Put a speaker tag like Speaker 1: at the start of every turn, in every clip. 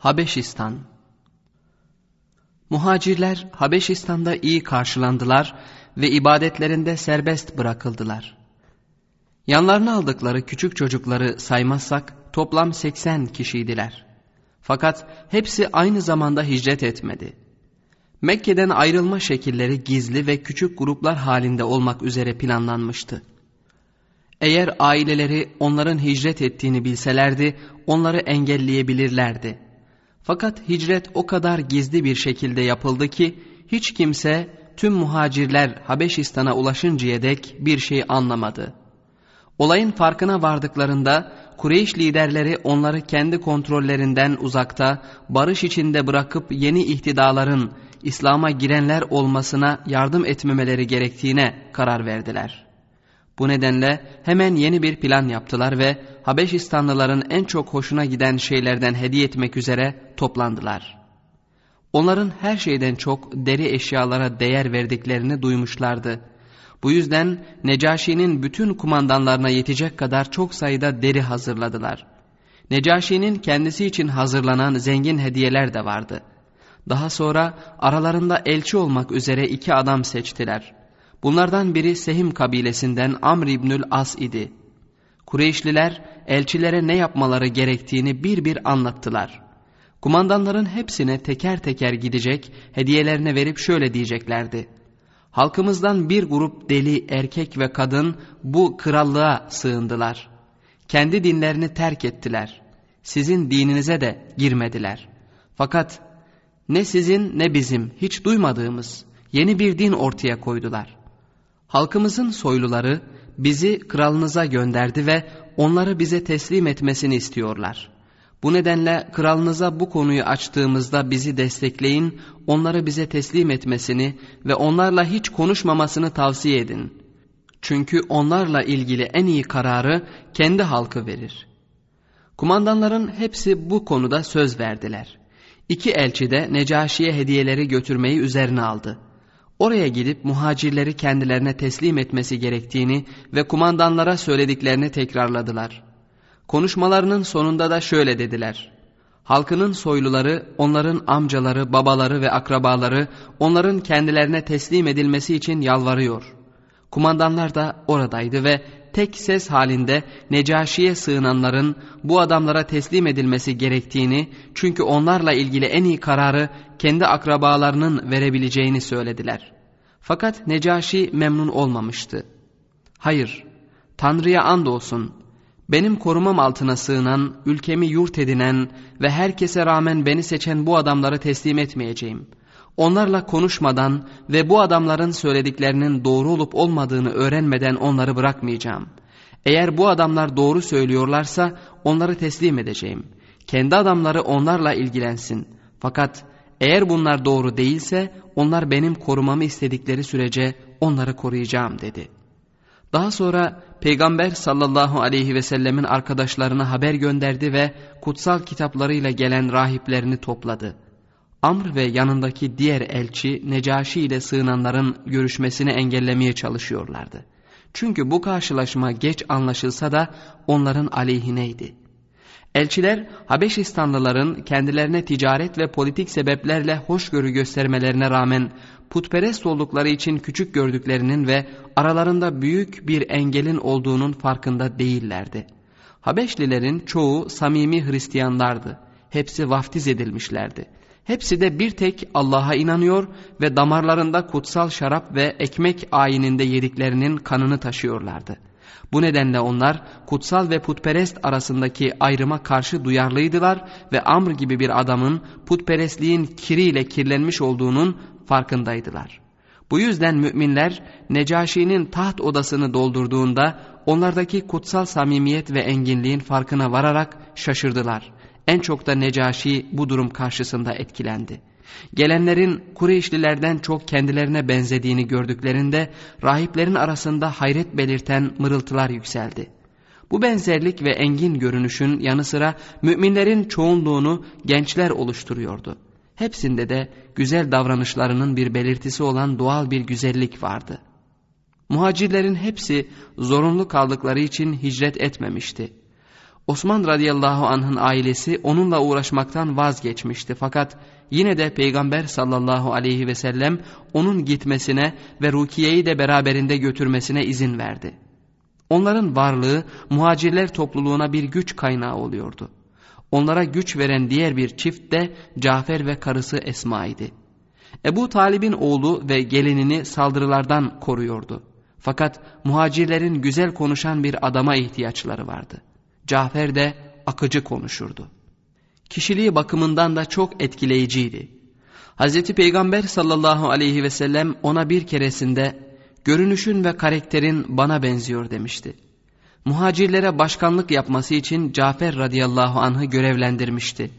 Speaker 1: Habeşistan Muhacirler Habeşistan'da iyi karşılandılar ve ibadetlerinde serbest bırakıldılar. Yanlarına aldıkları küçük çocukları saymazsak toplam 80 kişiydiler. Fakat hepsi aynı zamanda hicret etmedi. Mekke'den ayrılma şekilleri gizli ve küçük gruplar halinde olmak üzere planlanmıştı. Eğer aileleri onların hicret ettiğini bilselerdi onları engelleyebilirlerdi. Fakat hicret o kadar gizli bir şekilde yapıldı ki hiç kimse tüm muhacirler Habeşistan'a ulaşıncaya dek bir şey anlamadı. Olayın farkına vardıklarında Kureyş liderleri onları kendi kontrollerinden uzakta barış içinde bırakıp yeni ihtidaların İslam'a girenler olmasına yardım etmemeleri gerektiğine karar verdiler.'' Bu nedenle hemen yeni bir plan yaptılar ve Habeşistanlıların en çok hoşuna giden şeylerden hediye etmek üzere toplandılar. Onların her şeyden çok deri eşyalara değer verdiklerini duymuşlardı. Bu yüzden Necaşi'nin bütün kumandanlarına yetecek kadar çok sayıda deri hazırladılar. Necaşi'nin kendisi için hazırlanan zengin hediyeler de vardı. Daha sonra aralarında elçi olmak üzere iki adam seçtiler. Bunlardan biri Sehim kabilesinden Amr İbnül As idi. Kureyşliler elçilere ne yapmaları gerektiğini bir bir anlattılar. Kumandanların hepsine teker teker gidecek, hediyelerini verip şöyle diyeceklerdi. Halkımızdan bir grup deli, erkek ve kadın bu krallığa sığındılar. Kendi dinlerini terk ettiler. Sizin dininize de girmediler. Fakat ne sizin ne bizim hiç duymadığımız yeni bir din ortaya koydular. Halkımızın soyluları bizi kralınıza gönderdi ve onları bize teslim etmesini istiyorlar. Bu nedenle kralınıza bu konuyu açtığımızda bizi destekleyin, onları bize teslim etmesini ve onlarla hiç konuşmamasını tavsiye edin. Çünkü onlarla ilgili en iyi kararı kendi halkı verir. Kumandanların hepsi bu konuda söz verdiler. İki elçi de Necaşi'ye hediyeleri götürmeyi üzerine aldı. Oraya gidip muhacirleri kendilerine teslim etmesi gerektiğini ve kumandanlara söylediklerini tekrarladılar. Konuşmalarının sonunda da şöyle dediler. Halkının soyluları, onların amcaları, babaları ve akrabaları onların kendilerine teslim edilmesi için yalvarıyor. Kumandanlar da oradaydı ve tek ses halinde Necaşi'ye sığınanların bu adamlara teslim edilmesi gerektiğini çünkü onlarla ilgili en iyi kararı kendi akrabalarının verebileceğini söylediler. Fakat Necaşi memnun olmamıştı. Hayır, Tanrı'ya andolsun, benim korumam altına sığınan, ülkemi yurt edinen ve herkese rağmen beni seçen bu adamları teslim etmeyeceğim. Onlarla konuşmadan ve bu adamların söylediklerinin doğru olup olmadığını öğrenmeden onları bırakmayacağım. Eğer bu adamlar doğru söylüyorlarsa onları teslim edeceğim. Kendi adamları onlarla ilgilensin. Fakat eğer bunlar doğru değilse onlar benim korumamı istedikleri sürece onları koruyacağım dedi. Daha sonra Peygamber sallallahu aleyhi ve sellemin arkadaşlarına haber gönderdi ve kutsal kitaplarıyla gelen rahiplerini topladı. Amr ve yanındaki diğer elçi Necaşi ile sığınanların görüşmesini engellemeye çalışıyorlardı. Çünkü bu karşılaşma geç anlaşılsa da onların aleyhineydi. Elçiler Habeşistanlıların kendilerine ticaret ve politik sebeplerle hoşgörü göstermelerine rağmen putperest oldukları için küçük gördüklerinin ve aralarında büyük bir engelin olduğunun farkında değillerdi. Habeşlilerin çoğu samimi Hristiyanlardı. Hepsi vaftiz edilmişlerdi. Hepsi de bir tek Allah'a inanıyor ve damarlarında kutsal şarap ve ekmek ayininde yediklerinin kanını taşıyorlardı. Bu nedenle onlar kutsal ve putperest arasındaki ayrıma karşı duyarlıydılar ve Amr gibi bir adamın putperestliğin kiriyle kirlenmiş olduğunun farkındaydılar. Bu yüzden müminler Necaşi'nin taht odasını doldurduğunda onlardaki kutsal samimiyet ve enginliğin farkına vararak şaşırdılar. En çok da Necaşi bu durum karşısında etkilendi. Gelenlerin Kureyşlilerden çok kendilerine benzediğini gördüklerinde rahiplerin arasında hayret belirten mırıltılar yükseldi. Bu benzerlik ve engin görünüşün yanı sıra müminlerin çoğunluğunu gençler oluşturuyordu. Hepsinde de güzel davranışlarının bir belirtisi olan doğal bir güzellik vardı. Muhacirlerin hepsi zorunlu kaldıkları için hicret etmemişti. Osman radıyallahu anh'ın ailesi onunla uğraşmaktan vazgeçmişti fakat yine de Peygamber sallallahu aleyhi ve sellem onun gitmesine ve Rukiye'yi de beraberinde götürmesine izin verdi. Onların varlığı muhacirler topluluğuna bir güç kaynağı oluyordu. Onlara güç veren diğer bir çift de Cafer ve karısı Esma idi. Ebu Talib'in oğlu ve gelinini saldırılardan koruyordu. Fakat muhacirlerin güzel konuşan bir adama ihtiyaçları vardı. Cafer de akıcı konuşurdu. Kişiliği bakımından da çok etkileyiciydi. Hz. Peygamber sallallahu aleyhi ve sellem ona bir keresinde görünüşün ve karakterin bana benziyor demişti. Muhacirlere başkanlık yapması için Cafer radıyallahu anh'ı görevlendirmişti.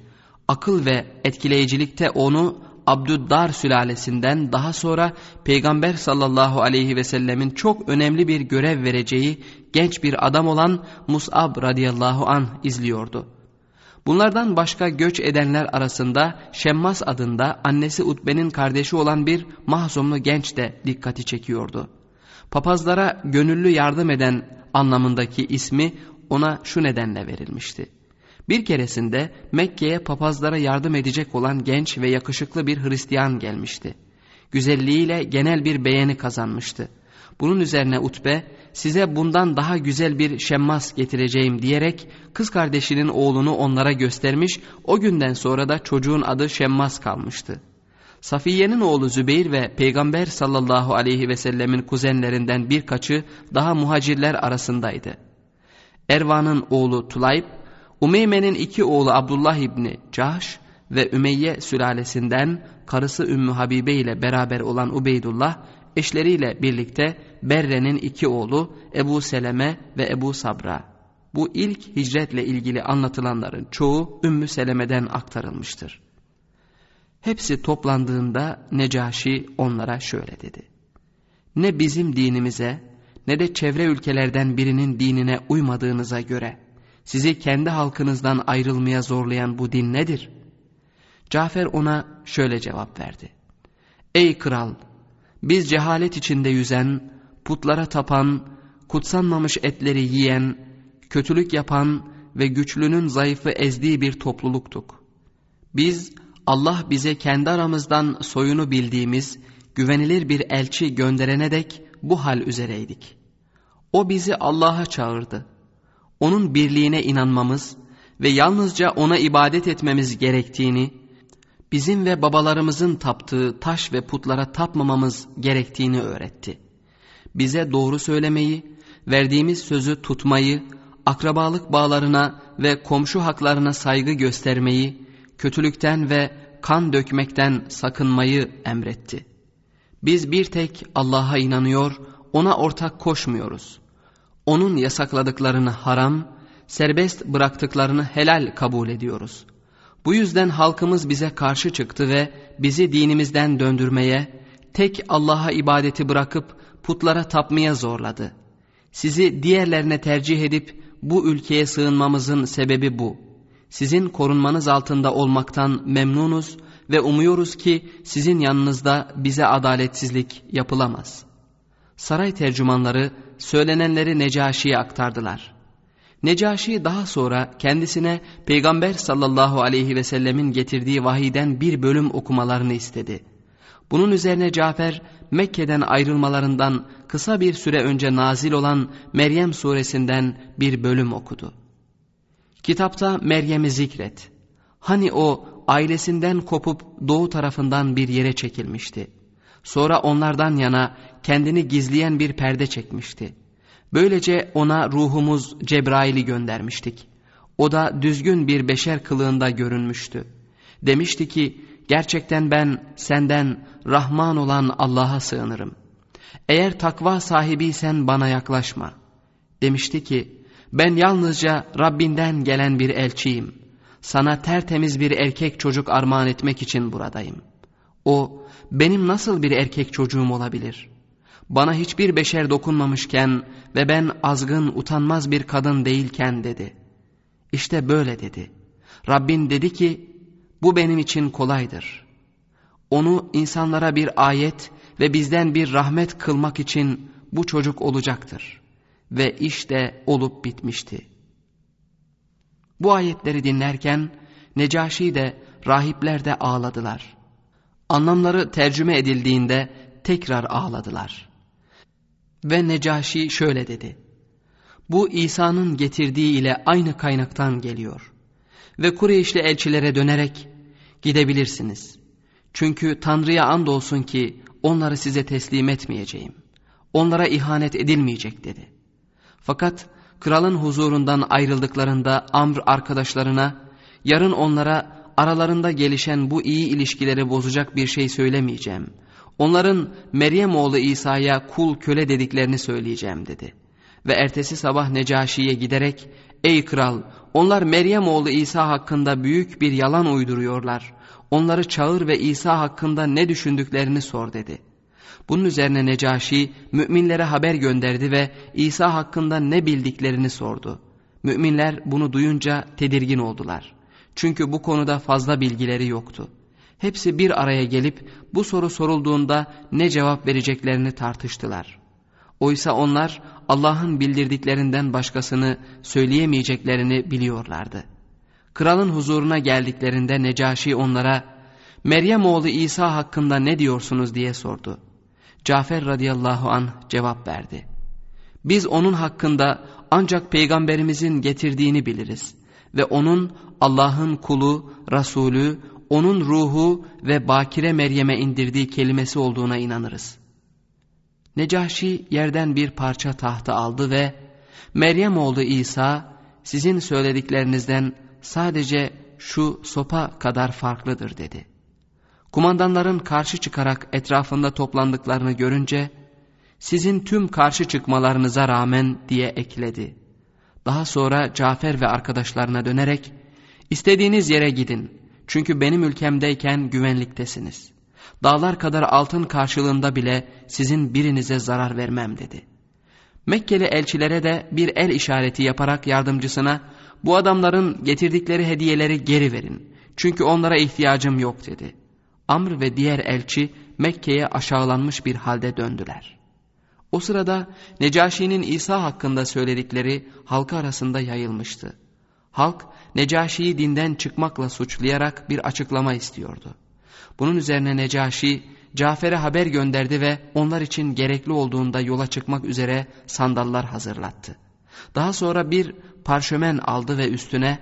Speaker 1: Akıl ve etkileyicilikte onu Abdüddar sülalesinden daha sonra Peygamber sallallahu aleyhi ve sellemin çok önemli bir görev vereceği genç bir adam olan Mus'ab radıyallahu anh izliyordu. Bunlardan başka göç edenler arasında Şemmas adında annesi Utbe'nin kardeşi olan bir mahzumlu genç de dikkati çekiyordu. Papazlara gönüllü yardım eden anlamındaki ismi ona şu nedenle verilmişti. Bir keresinde Mekke'ye papazlara yardım edecek olan genç ve yakışıklı bir Hristiyan gelmişti. Güzelliğiyle genel bir beğeni kazanmıştı. Bunun üzerine Utbe size bundan daha güzel bir şemmas getireceğim diyerek kız kardeşinin oğlunu onlara göstermiş o günden sonra da çocuğun adı Şemmas kalmıştı. Safiye'nin oğlu Zübeyir ve Peygamber sallallahu aleyhi ve sellemin kuzenlerinden birkaçı daha muhacirler arasındaydı. Ervan'ın oğlu Tulayb, Umeyme'nin iki oğlu Abdullah İbni Cahş ve Ümeyye sülalesinden karısı Ümmü Habibe ile beraber olan Ubeydullah, eşleriyle birlikte Berre'nin iki oğlu Ebu Seleme ve Ebu Sabra. Bu ilk hicretle ilgili anlatılanların çoğu Ümmü Seleme'den aktarılmıştır. Hepsi toplandığında Necaşi onlara şöyle dedi. Ne bizim dinimize ne de çevre ülkelerden birinin dinine uymadığınıza göre sizi kendi halkınızdan ayrılmaya zorlayan bu din nedir? Cafer ona şöyle cevap verdi. Ey kral! Biz cehalet içinde yüzen, putlara tapan, kutsanmamış etleri yiyen, kötülük yapan ve güçlünün zayıfı ezdiği bir topluluktuk. Biz Allah bize kendi aramızdan soyunu bildiğimiz güvenilir bir elçi gönderene dek bu hal üzereydik. O bizi Allah'a çağırdı. Onun birliğine inanmamız ve yalnızca ona ibadet etmemiz gerektiğini, bizim ve babalarımızın taptığı taş ve putlara tapmamamız gerektiğini öğretti. Bize doğru söylemeyi, verdiğimiz sözü tutmayı, akrabalık bağlarına ve komşu haklarına saygı göstermeyi, kötülükten ve kan dökmekten sakınmayı emretti. Biz bir tek Allah'a inanıyor, ona ortak koşmuyoruz. Onun yasakladıklarını haram, serbest bıraktıklarını helal kabul ediyoruz. Bu yüzden halkımız bize karşı çıktı ve bizi dinimizden döndürmeye, tek Allah'a ibadeti bırakıp putlara tapmaya zorladı. Sizi diğerlerine tercih edip bu ülkeye sığınmamızın sebebi bu.'' sizin korunmanız altında olmaktan memnunuz ve umuyoruz ki sizin yanınızda bize adaletsizlik yapılamaz. Saray tercümanları söylenenleri Necaşi'ye aktardılar. Necaşi daha sonra kendisine Peygamber sallallahu aleyhi ve sellemin getirdiği vahiden bir bölüm okumalarını istedi. Bunun üzerine Cafer Mekke'den ayrılmalarından kısa bir süre önce nazil olan Meryem suresinden bir bölüm okudu. Kitapta Meryem'i zikret. Hani o ailesinden kopup doğu tarafından bir yere çekilmişti. Sonra onlardan yana kendini gizleyen bir perde çekmişti. Böylece ona ruhumuz Cebrail'i göndermiştik. O da düzgün bir beşer kılığında görünmüştü. Demişti ki gerçekten ben senden Rahman olan Allah'a sığınırım. Eğer takva sahibiysen bana yaklaşma. Demişti ki ben yalnızca Rabbinden gelen bir elçiyim. Sana tertemiz bir erkek çocuk armağan etmek için buradayım. O, benim nasıl bir erkek çocuğum olabilir? Bana hiçbir beşer dokunmamışken ve ben azgın, utanmaz bir kadın değilken dedi. İşte böyle dedi. Rabbin dedi ki, bu benim için kolaydır. Onu insanlara bir ayet ve bizden bir rahmet kılmak için bu çocuk olacaktır.'' ve işte olup bitmişti. Bu ayetleri dinlerken Necaşi de rahipler de ağladılar. Anlamları tercüme edildiğinde tekrar ağladılar. Ve Necaşi şöyle dedi. Bu İsa'nın getirdiği ile aynı kaynaktan geliyor. Ve Kureyşli elçilere dönerek gidebilirsiniz. Çünkü Tanrı'ya andolsun ki onları size teslim etmeyeceğim. Onlara ihanet edilmeyecek dedi. Fakat kralın huzurundan ayrıldıklarında Amr arkadaşlarına yarın onlara aralarında gelişen bu iyi ilişkileri bozacak bir şey söylemeyeceğim. Onların Meryem oğlu İsa'ya kul köle dediklerini söyleyeceğim dedi. Ve ertesi sabah Necaşi'ye giderek ey kral onlar Meryem oğlu İsa hakkında büyük bir yalan uyduruyorlar. Onları çağır ve İsa hakkında ne düşündüklerini sor dedi.'' Bunun üzerine Necaşi müminlere haber gönderdi ve İsa hakkında ne bildiklerini sordu. Müminler bunu duyunca tedirgin oldular. Çünkü bu konuda fazla bilgileri yoktu. Hepsi bir araya gelip bu soru sorulduğunda ne cevap vereceklerini tartıştılar. Oysa onlar Allah'ın bildirdiklerinden başkasını söyleyemeyeceklerini biliyorlardı. Kralın huzuruna geldiklerinde Necaşi onlara Meryem oğlu İsa hakkında ne diyorsunuz diye sordu. Cafer radıyallahu an cevap verdi. Biz onun hakkında ancak peygamberimizin getirdiğini biliriz ve onun Allah'ın kulu, Resulü, onun ruhu ve Bakire Meryem'e indirdiği kelimesi olduğuna inanırız. Necaşi yerden bir parça tahta aldı ve Meryem oğlu İsa sizin söylediklerinizden sadece şu sopa kadar farklıdır dedi. Kumandanların karşı çıkarak etrafında toplandıklarını görünce sizin tüm karşı çıkmalarınıza rağmen diye ekledi. Daha sonra Cafer ve arkadaşlarına dönerek istediğiniz yere gidin çünkü benim ülkemdeyken güvenliktesiniz. Dağlar kadar altın karşılığında bile sizin birinize zarar vermem dedi. Mekkeli elçilere de bir el işareti yaparak yardımcısına bu adamların getirdikleri hediyeleri geri verin. Çünkü onlara ihtiyacım yok dedi. Amr ve diğer elçi Mekke'ye aşağılanmış bir halde döndüler. O sırada Necaşi'nin İsa hakkında söyledikleri halka arasında yayılmıştı. Halk Necaşi'yi dinden çıkmakla suçlayarak bir açıklama istiyordu. Bunun üzerine Necaşi Cafer'e haber gönderdi ve onlar için gerekli olduğunda yola çıkmak üzere sandallar hazırlattı. Daha sonra bir parşömen aldı ve üstüne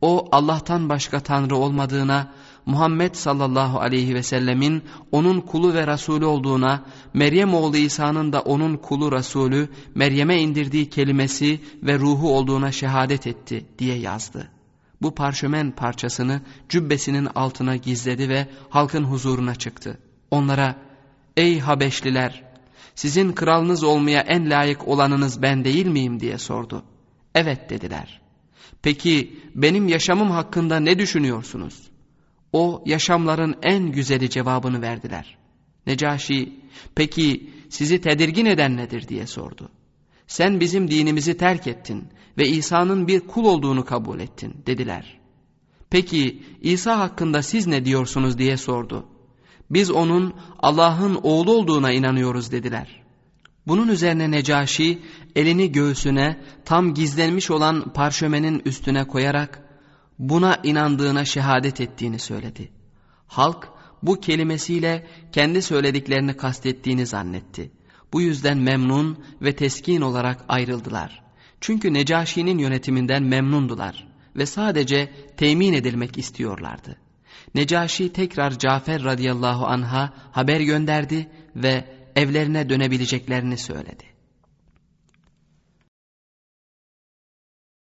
Speaker 1: o Allah'tan başka Tanrı olmadığına Muhammed sallallahu aleyhi ve sellemin onun kulu ve Resulü olduğuna, Meryem oğlu İsa'nın da onun kulu Resulü, Meryem'e indirdiği kelimesi ve ruhu olduğuna şehadet etti diye yazdı. Bu parşömen parçasını cübbesinin altına gizledi ve halkın huzuruna çıktı. Onlara, ey Habeşliler, sizin kralınız olmaya en layık olanınız ben değil miyim diye sordu. Evet dediler. Peki benim yaşamım hakkında ne düşünüyorsunuz? O yaşamların en güzeli cevabını verdiler. Necaşi peki sizi tedirgin eden nedir diye sordu. Sen bizim dinimizi terk ettin ve İsa'nın bir kul olduğunu kabul ettin dediler. Peki İsa hakkında siz ne diyorsunuz diye sordu. Biz onun Allah'ın oğlu olduğuna inanıyoruz dediler. Bunun üzerine Necaşi elini göğsüne tam gizlenmiş olan parşömenin üstüne koyarak buna inandığına şehadet ettiğini söyledi. Halk bu kelimesiyle kendi söylediklerini kastettiğini zannetti. Bu yüzden memnun ve teskin olarak ayrıldılar. Çünkü Necaşi'nin yönetiminden memnundular ve sadece temin edilmek istiyorlardı. Necaşi tekrar Cafer radıyallahu anha haber gönderdi ve evlerine dönebileceklerini söyledi.